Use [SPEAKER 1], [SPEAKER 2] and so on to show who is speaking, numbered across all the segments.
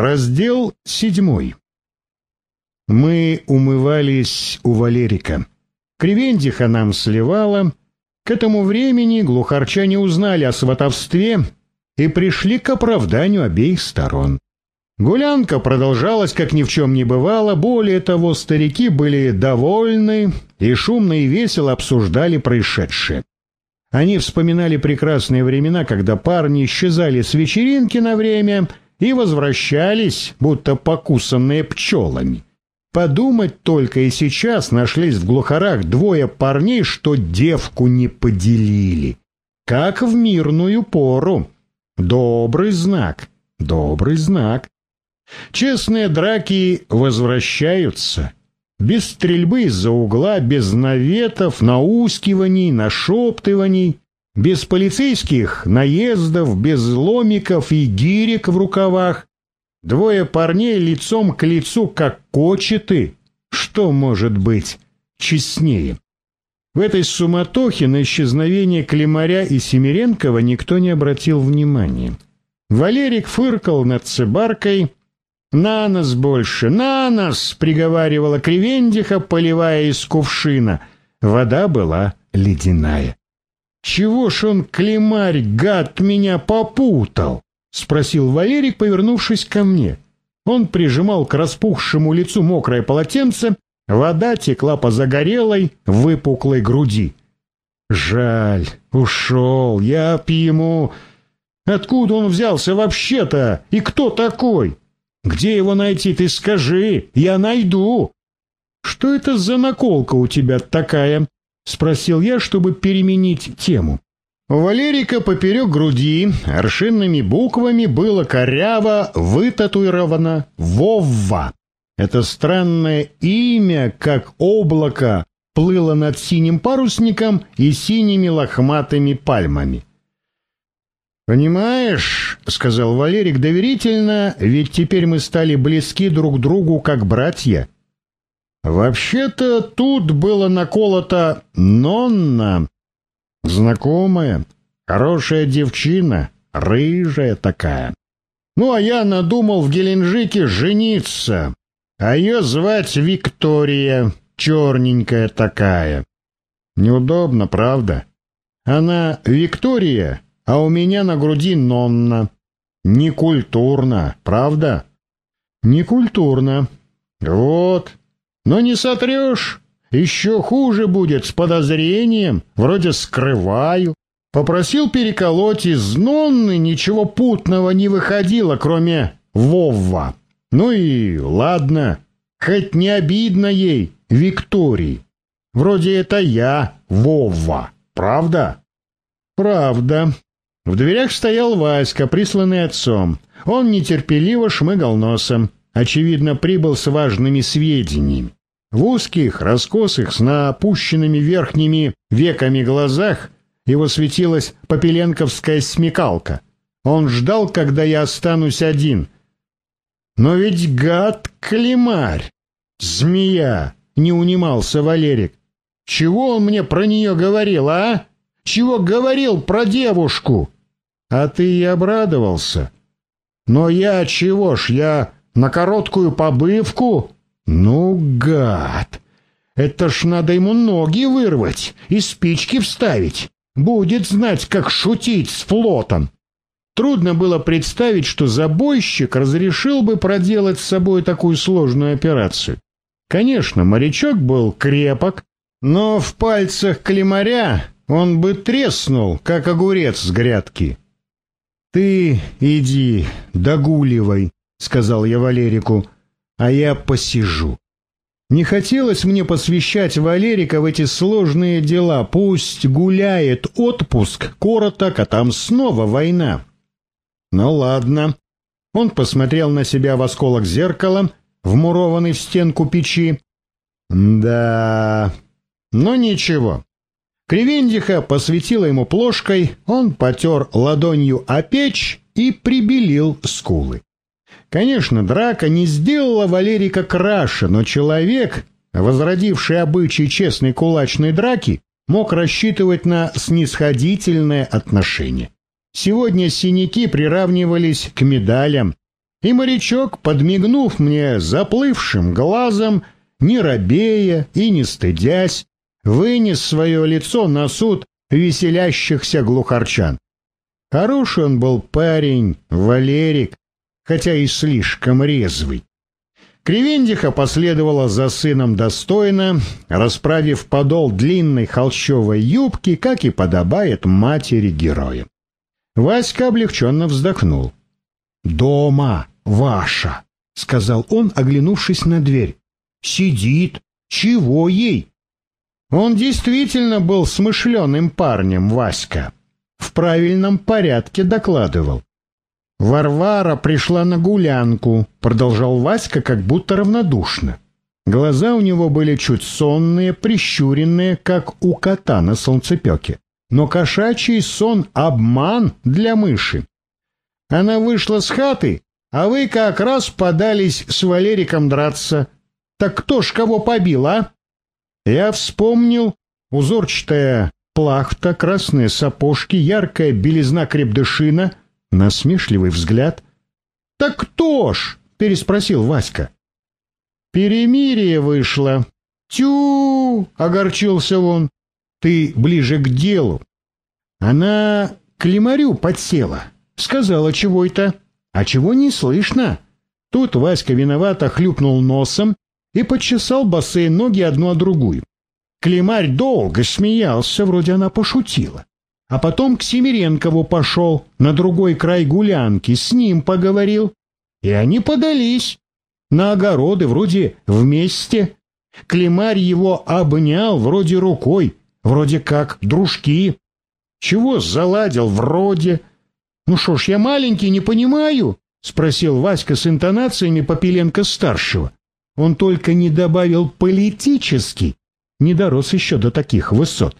[SPEAKER 1] Раздел седьмой. Мы умывались у Валерика. Кривендиха нам сливала. К этому времени глухарчане узнали о сватовстве и пришли к оправданию обеих сторон. Гулянка продолжалась, как ни в чем не бывало, более того, старики были довольны и шумно и весело обсуждали происшедшее. Они вспоминали прекрасные времена, когда парни исчезали с вечеринки на время и возвращались, будто покусанные пчелами. Подумать только и сейчас нашлись в глухарах двое парней, что девку не поделили. Как в мирную пору. Добрый знак, добрый знак. Честные драки возвращаются. Без стрельбы из-за угла, без наветов, наускиваний, нашептываний, без полицейских наездов, без ломиков и гирек в рукавах. Двое парней лицом к лицу, как кочеты. Что может быть честнее? В этой суматохе на исчезновение Климаря и Семиренкова никто не обратил внимания. Валерик фыркал над цибаркой, «На нас больше, на нас!» — приговаривала Кривендиха, поливая из кувшина. Вода была ледяная. «Чего ж он, клемарь, гад, меня попутал?» — спросил Валерик, повернувшись ко мне. Он прижимал к распухшему лицу мокрое полотенце, вода текла по загорелой, выпуклой груди. «Жаль, ушел, я б ему...» «Откуда он взялся вообще-то? И кто такой?» Где его найти, ты скажи, я найду. Что это за наколка у тебя такая? Спросил я, чтобы переменить тему. Валерика поперек груди аршинными буквами было коряво вытатуировано «Вовва». Это странное имя, как облако, плыло над синим парусником и синими лохматыми пальмами. «Понимаешь», — сказал Валерик доверительно, «ведь теперь мы стали близки друг другу, как братья». «Вообще-то тут было наколото «Нонна». Знакомая, хорошая девчина, рыжая такая. Ну, а я надумал в Геленджике жениться, а ее звать Виктория, черненькая такая. Неудобно, правда? Она Виктория, а у меня на груди Нонна. Некультурно, правда? Некультурно. Вот. Но не сотрешь. Еще хуже будет с подозрением, вроде скрываю. Попросил переколоть из Нонны, ничего путного не выходило, кроме Вовва. Ну и ладно, хоть не обидно ей, Виктории. Вроде это я, Вовва, правда? Правда, в дверях стоял Васька, присланный отцом. Он нетерпеливо шмыгал носом. Очевидно, прибыл с важными сведениями. В узких, раскосых, с напущенными верхними веками глазах его светилась попеленковская смекалка. Он ждал, когда я останусь один. Но ведь гад клемарь! Змея! Не унимался Валерик. Чего он мне про нее говорил, а? Чего говорил про девушку? А ты и обрадовался. Но я чего ж, я на короткую побывку? Ну, гад! Это ж надо ему ноги вырвать и спички вставить. Будет знать, как шутить с флотом. Трудно было представить, что забойщик разрешил бы проделать с собой такую сложную операцию. Конечно, морячок был крепок, но в пальцах клемаря он бы треснул, как огурец с грядки. «Ты иди, догуливай», — сказал я Валерику, — «а я посижу». Не хотелось мне посвящать Валерика в эти сложные дела. Пусть гуляет отпуск, короток, а там снова война. Ну ладно. Он посмотрел на себя в осколок зеркала, вмурованный в стенку печи. Да, но ничего. Кривендиха посветила ему плошкой, он потер ладонью о печь и прибелил скулы. Конечно, драка не сделала Валерика краше, но человек, возродивший обычай честной кулачной драки, мог рассчитывать на снисходительное отношение. Сегодня синяки приравнивались к медалям. И морячок, подмигнув мне заплывшим глазом, не робея и не стыдясь, вынес свое лицо на суд веселящихся глухарчан. Хороший он был парень, Валерик, хотя и слишком резвый. Кривендиха последовала за сыном достойно, расправив подол длинной холщовой юбки, как и подобает матери героя. Васька облегченно вздохнул. «Дома ваша», — сказал он, оглянувшись на дверь. «Сидит. Чего ей?» Он действительно был смышленым парнем, Васька. В правильном порядке докладывал. Варвара пришла на гулянку, продолжал Васька как будто равнодушно. Глаза у него были чуть сонные, прищуренные, как у кота на солнцепеке. Но кошачий сон — обман для мыши. Она вышла с хаты, а вы как раз подались с Валериком драться. Так кто ж кого побил, а? Я вспомнил узорчатая плахта, красные сапожки, яркая белизна крепдышина — Насмешливый взгляд. «Так кто ж?» — переспросил Васька. «Перемирие вышло». «Тю!» — огорчился он. «Ты ближе к делу». Она к лимарю подсела. Сказала чего это, а чего не слышно. Тут Васька виновато хлюпнул носом и почесал босые ноги одну о другую. Климарь долго смеялся, вроде она пошутила а потом к Семиренкову пошел, на другой край гулянки, с ним поговорил. И они подались. На огороды вроде вместе. Климарь его обнял вроде рукой, вроде как дружки. Чего заладил вроде? Ну что ж, я маленький, не понимаю, спросил Васька с интонациями Попеленко-старшего. Он только не добавил политический, не дорос еще до таких высот.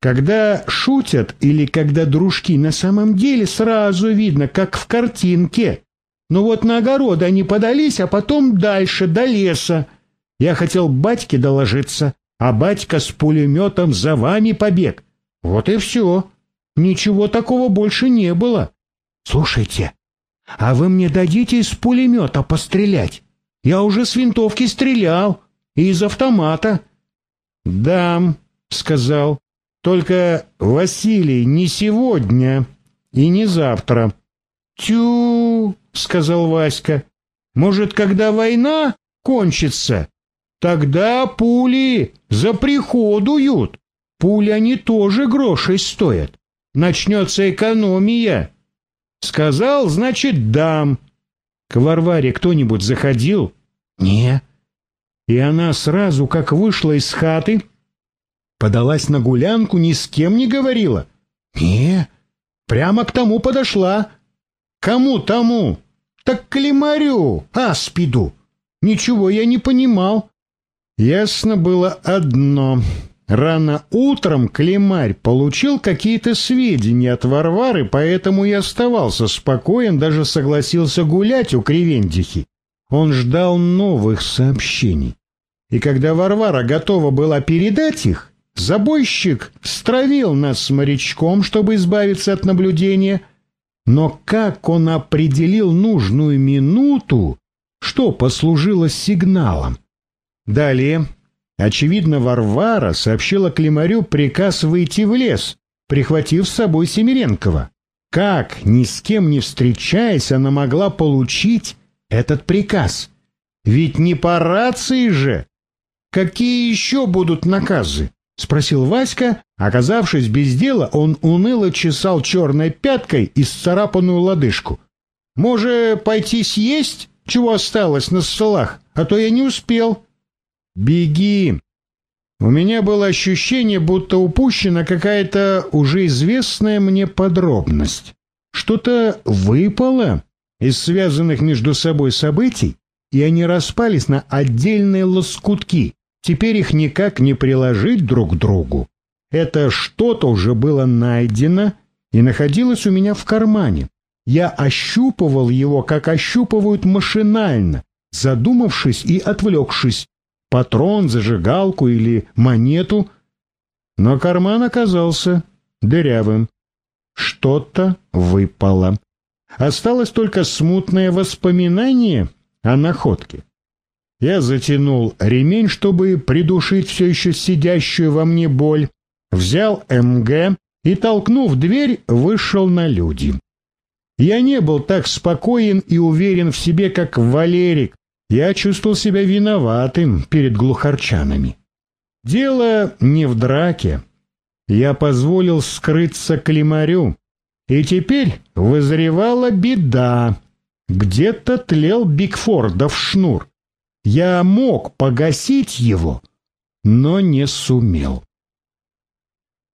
[SPEAKER 1] Когда шутят или когда дружки на самом деле сразу видно, как в картинке. Ну вот на огород они подались, а потом дальше, до леса. Я хотел батьке доложиться, а батька с пулеметом за вами побег. Вот и все. Ничего такого больше не было. Слушайте, а вы мне дадите из пулемета пострелять? Я уже с винтовки стрелял и из автомата. Дам, сказал. Только, Василий, не сегодня и не завтра. Тю, сказал Васька. Может, когда война кончится, тогда пули заприходуют. Пули они тоже грошей стоят. Начнется экономия. Сказал, значит, дам. К Варваре кто-нибудь заходил? Не. И она сразу, как вышла из хаты, Подалась на гулянку, ни с кем не говорила? Не, прямо к тому подошла. Кому тому? Так к лимарю, аспиду. Ничего я не понимал. Ясно было одно. Рано утром Климарь получил какие-то сведения от Варвары, поэтому и оставался спокоен, даже согласился гулять у Кривендихи. Он ждал новых сообщений. И когда Варвара готова была передать их, Забойщик стравил нас с морячком, чтобы избавиться от наблюдения, но как он определил нужную минуту, что послужило сигналом? Далее, очевидно, Варвара сообщила Климарю приказ выйти в лес, прихватив с собой Семиренкова. Как, ни с кем не встречаясь, она могла получить этот приказ? Ведь не по рации же! Какие еще будут наказы? — спросил Васька. Оказавшись без дела, он уныло чесал черной пяткой исцарапанную лодыжку. «Может, пойти съесть, чего осталось на столах, а то я не успел». «Беги!» У меня было ощущение, будто упущена какая-то уже известная мне подробность. Что-то выпало из связанных между собой событий, и они распались на отдельные лоскутки, Теперь их никак не приложить друг к другу. Это что-то уже было найдено и находилось у меня в кармане. Я ощупывал его, как ощупывают машинально, задумавшись и отвлекшись. Патрон, зажигалку или монету. Но карман оказался дырявым. Что-то выпало. Осталось только смутное воспоминание о находке. Я затянул ремень, чтобы придушить все еще сидящую во мне боль, взял МГ и, толкнув дверь, вышел на люди. Я не был так спокоен и уверен в себе, как Валерик. Я чувствовал себя виноватым перед глухарчанами. Дело не в драке. Я позволил скрыться климарю, и теперь вызревала беда. Где-то тлел Бигфордов шнур. Я мог погасить его, но не сумел.